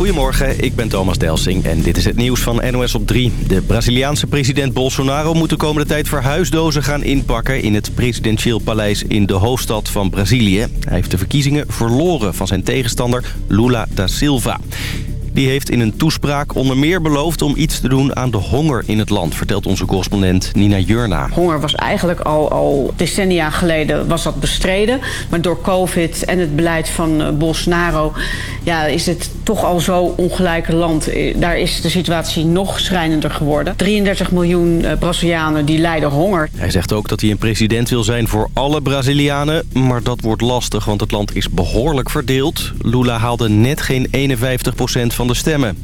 Goedemorgen, ik ben Thomas Delsing en dit is het nieuws van NOS op 3. De Braziliaanse president Bolsonaro moet de komende tijd verhuisdozen gaan inpakken... in het presidentieel paleis in de hoofdstad van Brazilië. Hij heeft de verkiezingen verloren van zijn tegenstander Lula da Silva. Die heeft in een toespraak onder meer beloofd om iets te doen aan de honger in het land, vertelt onze correspondent Nina Jurna. Honger was eigenlijk al, al decennia geleden was dat bestreden. Maar door covid en het beleid van uh, Bolsonaro ja, is het toch al zo ongelijke land. Eh, daar is de situatie nog schrijnender geworden. 33 miljoen uh, Brazilianen die lijden honger. Hij zegt ook dat hij een president wil zijn voor alle Brazilianen. Maar dat wordt lastig, want het land is behoorlijk verdeeld. Lula haalde net geen 51 procent van de stemmen.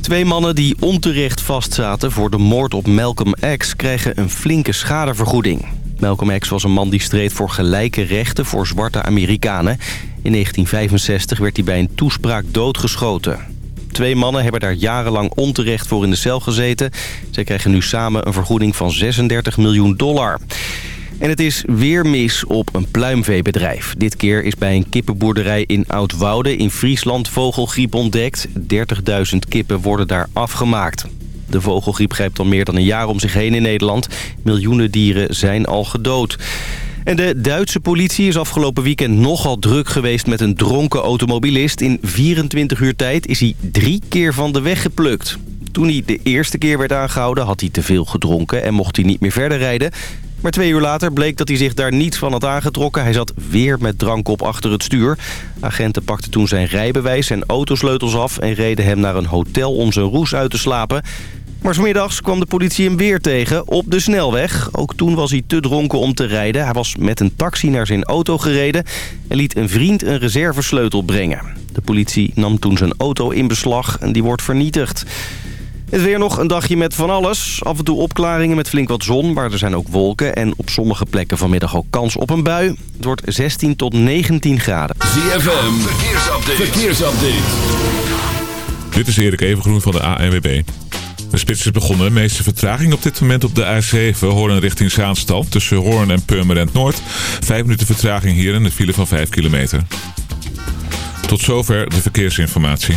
Twee mannen die onterecht vastzaten voor de moord op Malcolm X... krijgen een flinke schadevergoeding. Malcolm X was een man die streed voor gelijke rechten voor zwarte Amerikanen. In 1965 werd hij bij een toespraak doodgeschoten. Twee mannen hebben daar jarenlang onterecht voor in de cel gezeten. Zij krijgen nu samen een vergoeding van 36 miljoen dollar. En het is weer mis op een pluimveebedrijf. Dit keer is bij een kippenboerderij in Oudwoude in Friesland vogelgriep ontdekt. 30.000 kippen worden daar afgemaakt. De vogelgriep grijpt al meer dan een jaar om zich heen in Nederland. Miljoenen dieren zijn al gedood. En de Duitse politie is afgelopen weekend nogal druk geweest met een dronken automobilist. In 24 uur tijd is hij drie keer van de weg geplukt. Toen hij de eerste keer werd aangehouden had hij te veel gedronken en mocht hij niet meer verder rijden. Maar twee uur later bleek dat hij zich daar niets van had aangetrokken. Hij zat weer met drank op achter het stuur. Agenten pakten toen zijn rijbewijs en autosleutels af... en reden hem naar een hotel om zijn roes uit te slapen. Maar smiddags kwam de politie hem weer tegen op de snelweg. Ook toen was hij te dronken om te rijden. Hij was met een taxi naar zijn auto gereden... en liet een vriend een reservesleutel brengen. De politie nam toen zijn auto in beslag en die wordt vernietigd. Het weer nog een dagje met van alles. Af en toe opklaringen met flink wat zon, maar er zijn ook wolken. En op sommige plekken vanmiddag ook kans op een bui. Het wordt 16 tot 19 graden. ZFM, verkeersupdate. verkeersupdate. Dit is Erik Evengroen van de ANWB. De spits is begonnen. De meeste vertraging op dit moment op de A7 Hoorn richting Zaanstad. Tussen Hoorn en Purmerend Noord. Vijf minuten vertraging hier in de file van 5 kilometer. Tot zover de verkeersinformatie.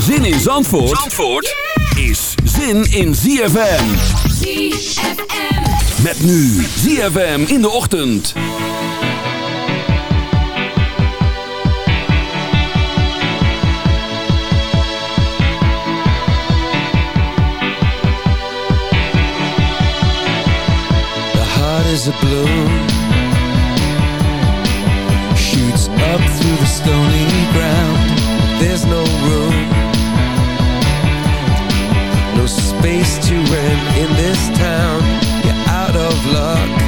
Zin in Zandvoort, Zandvoort is zin in ZFM. ZFM. Met nu ZFM in de ochtend. The heart is a blue Shoots up through the stony ground There's no room space to rent in this town. You're out of luck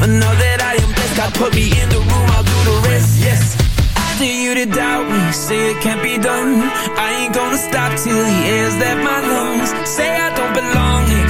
I know that I am blessed. God put me in the room, I'll do the rest. Yes. I you to doubt me, say it can't be done. I ain't gonna stop till the air's left my lungs. Say I don't belong here,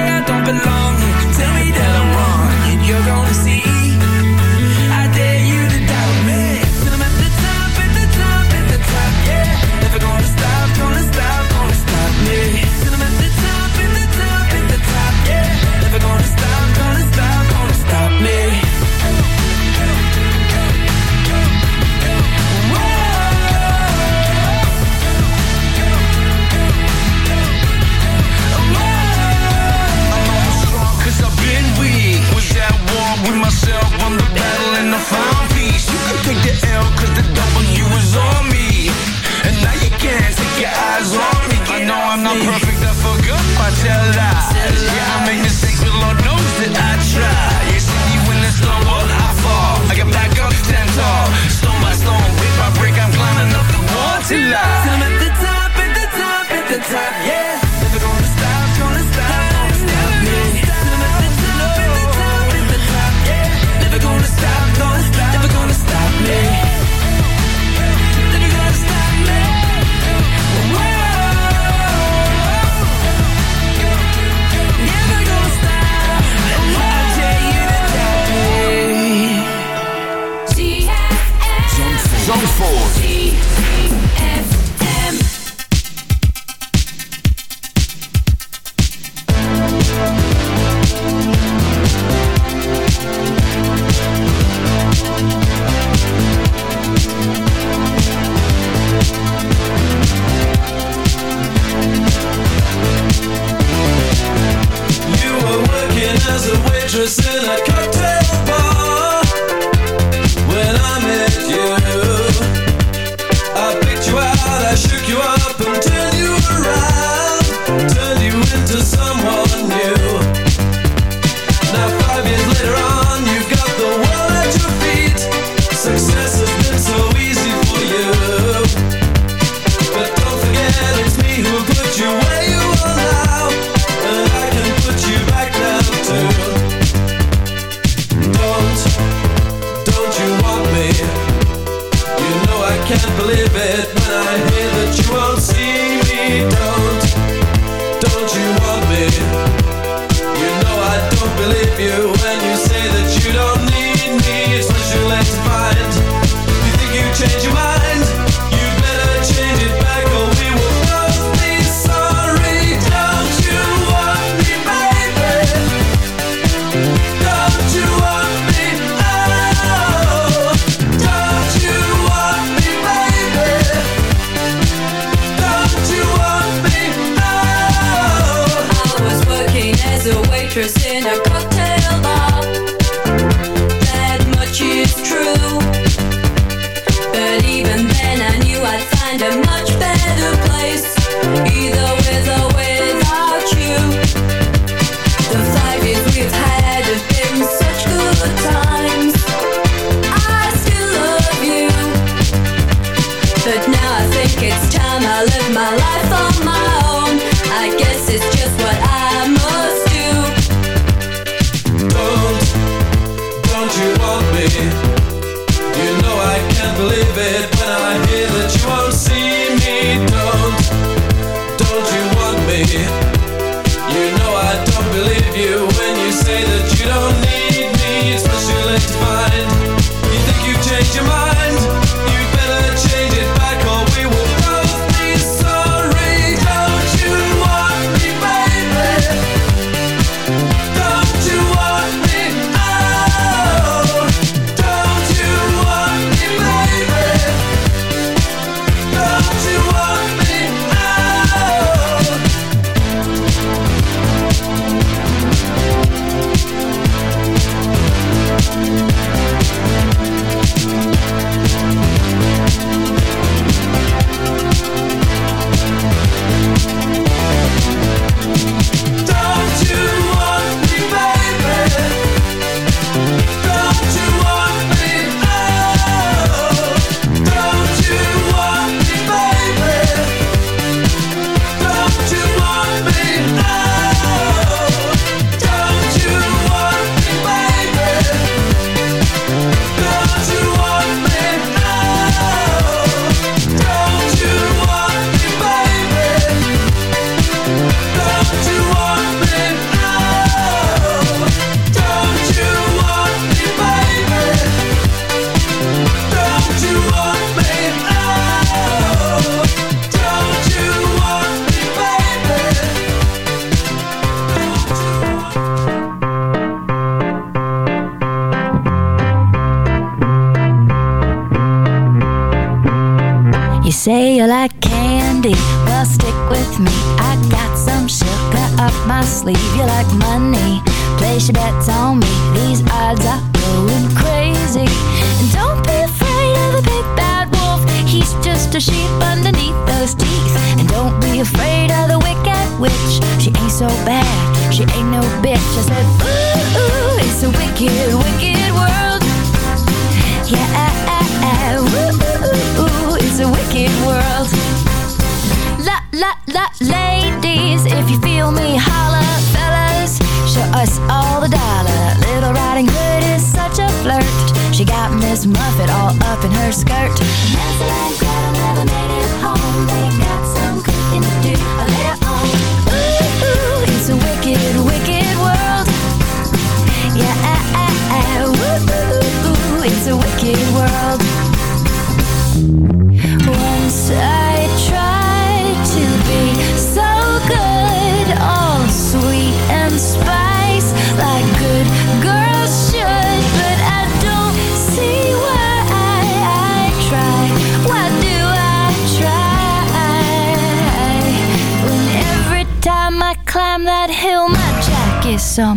believe you.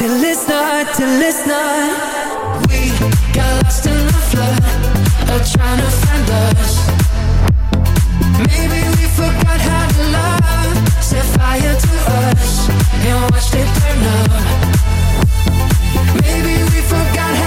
Till it's not, till it's not. We got lost in the flood Of trying to find us. Maybe we forgot how to love. Set fire to us And watched it burn up. Maybe we forgot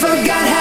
forgot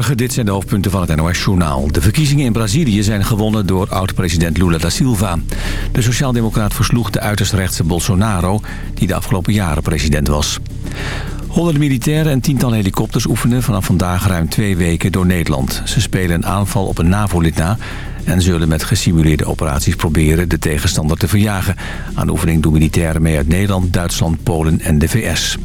Dit zijn de hoofdpunten van het NOS-journaal. De verkiezingen in Brazilië zijn gewonnen door oud-president Lula da Silva. De sociaaldemocraat versloeg de uiterst rechtse Bolsonaro... die de afgelopen jaren president was. Honderden militairen en tientallen helikopters oefenen vanaf vandaag ruim twee weken door Nederland. Ze spelen een aanval op een NAVO-lid na... en zullen met gesimuleerde operaties proberen de tegenstander te verjagen. Aan de oefening doen militairen mee uit Nederland, Duitsland, Polen en de VS.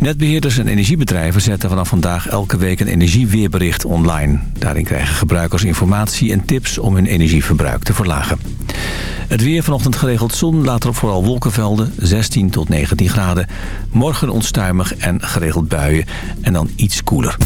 Netbeheerders en energiebedrijven zetten vanaf vandaag elke week een energieweerbericht online. Daarin krijgen gebruikers informatie en tips om hun energieverbruik te verlagen. Het weer vanochtend geregeld zon, later vooral wolkenvelden, 16 tot 19 graden. Morgen onstuimig en geregeld buien en dan iets koeler.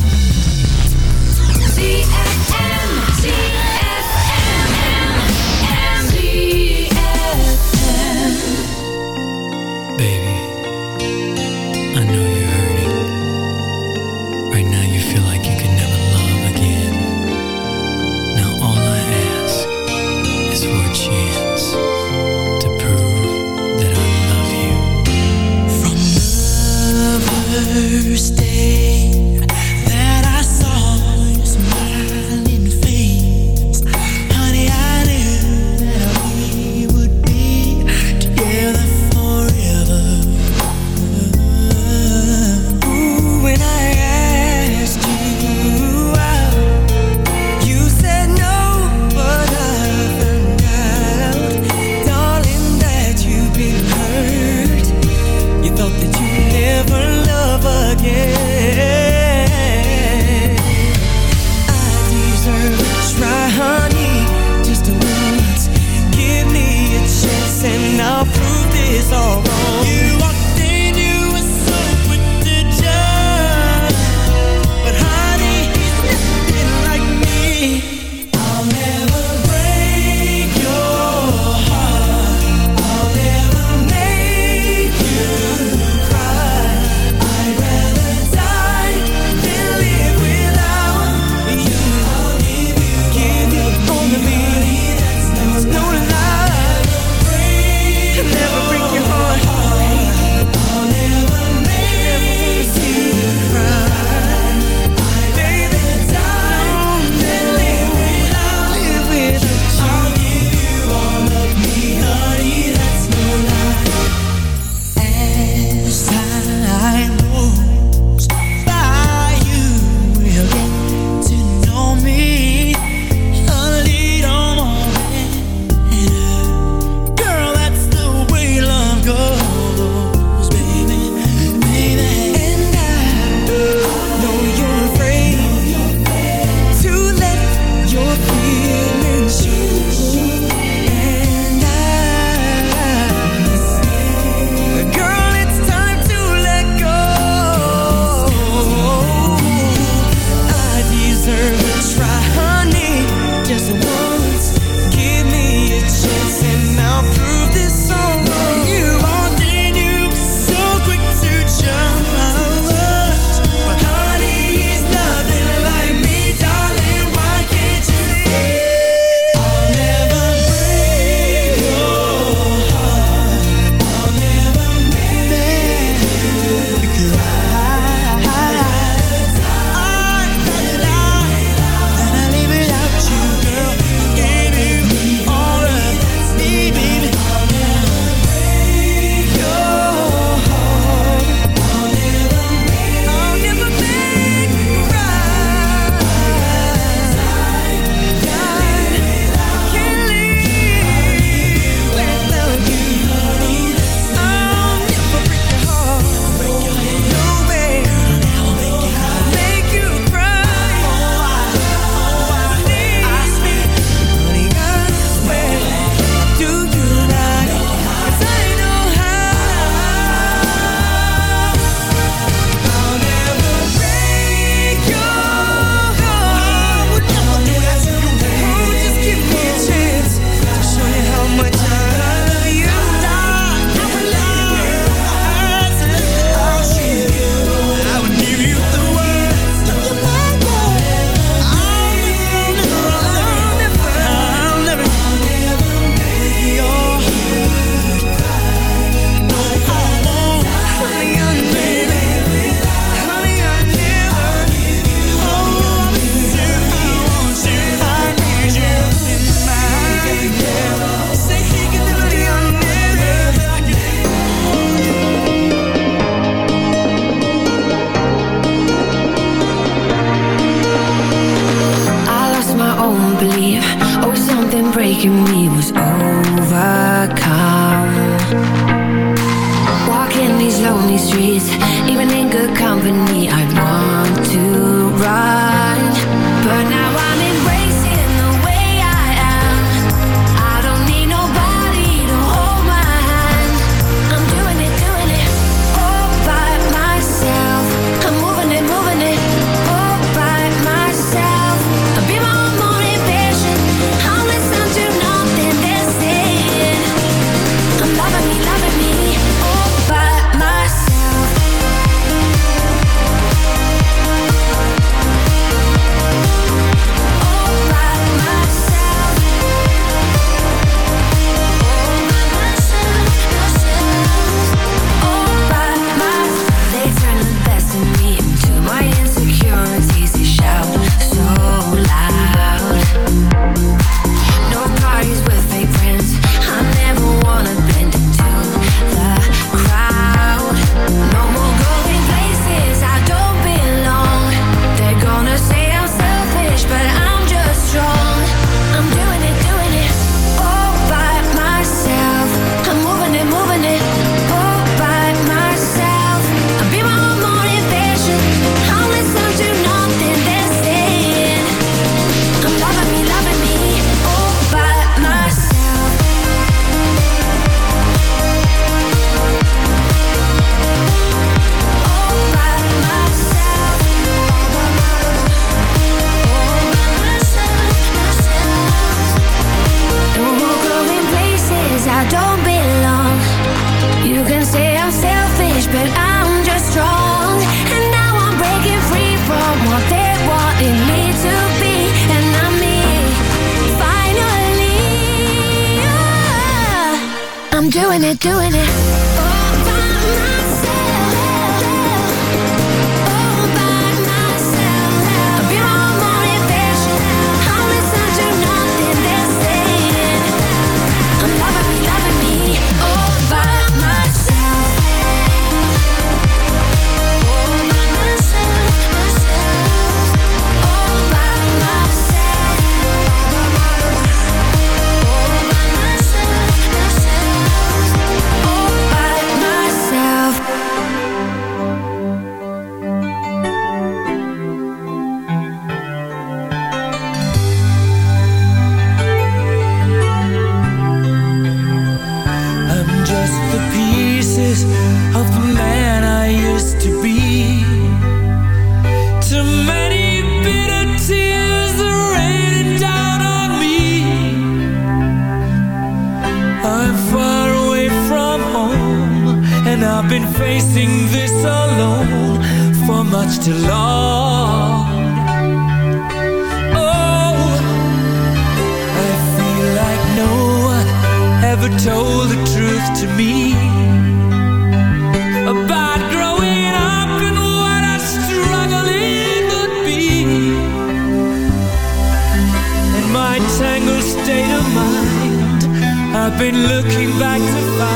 The I've been looking back to find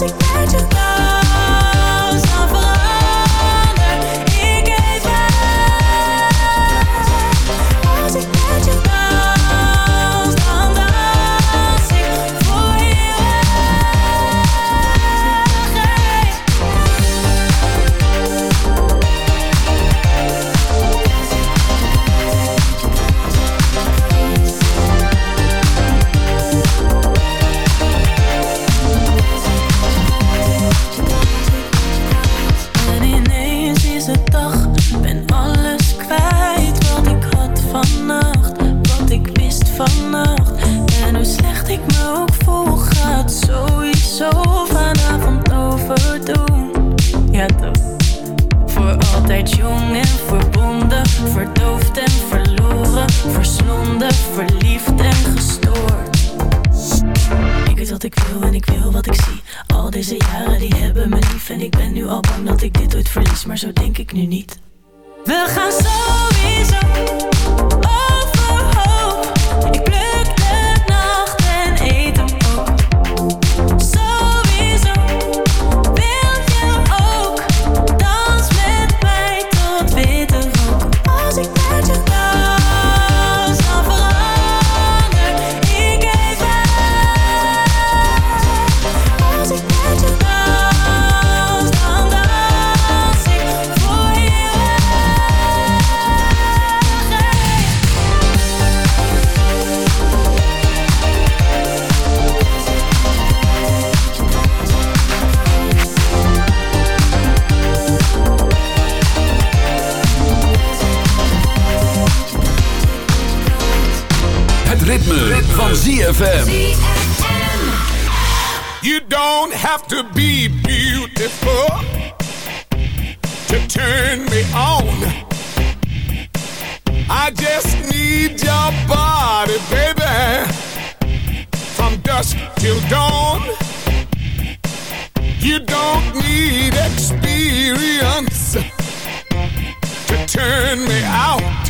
rook. Als ik ritme, ritme. van ZFM. You don't have to be beautiful to turn me on. I just need your body, baby, from dusk till dawn. You don't need experience to turn me out.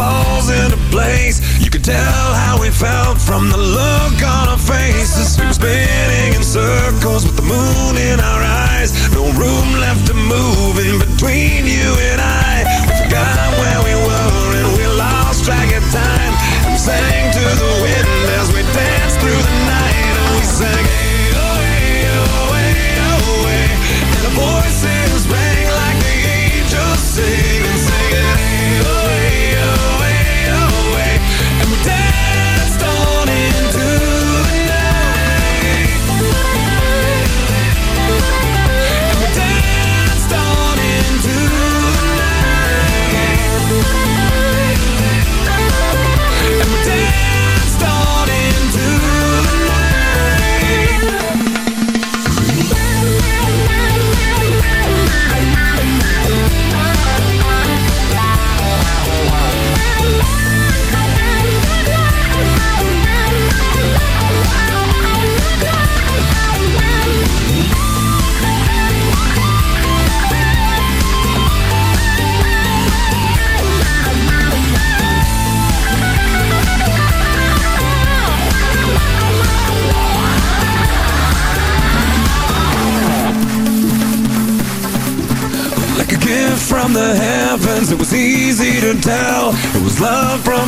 falls into place You can tell how we felt from the look on our faces. We were spinning in circles with the moon in our eyes. No room left to move in between you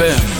ZFM.